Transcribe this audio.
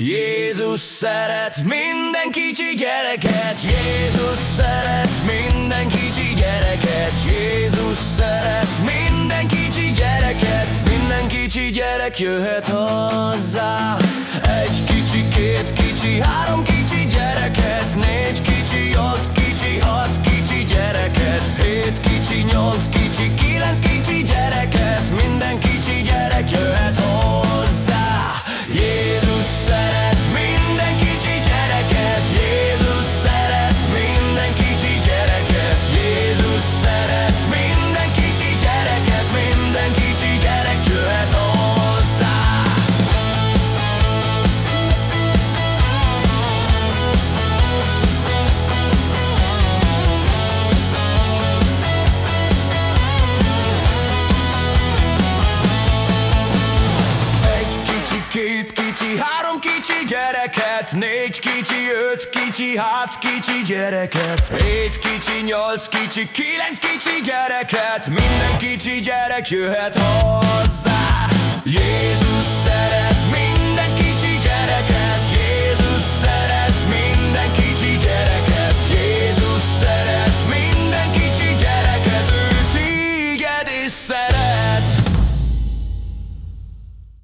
Jézus szeret minden kicsi gyereket. Jézus szeret minden kicsi gyereket. Jézus szeret minden kicsi gyereket. Minden kicsi gyerek jöhet hozzá. Egy kicsi, két kicsi, három kicsi gyereket. Négy kicsi, öt kicsi, hat kicsi gyereket. Hét kicsi, nyolc kicsi, kilenc kicsi két kicsi, három kicsi gyereket Négy kicsi, öt kicsi, hat kicsi gyereket. Hét kicsi, nyolc kicsi, kilenc kicsi gyereket. Minden kicsi gyerek jöhet hozzá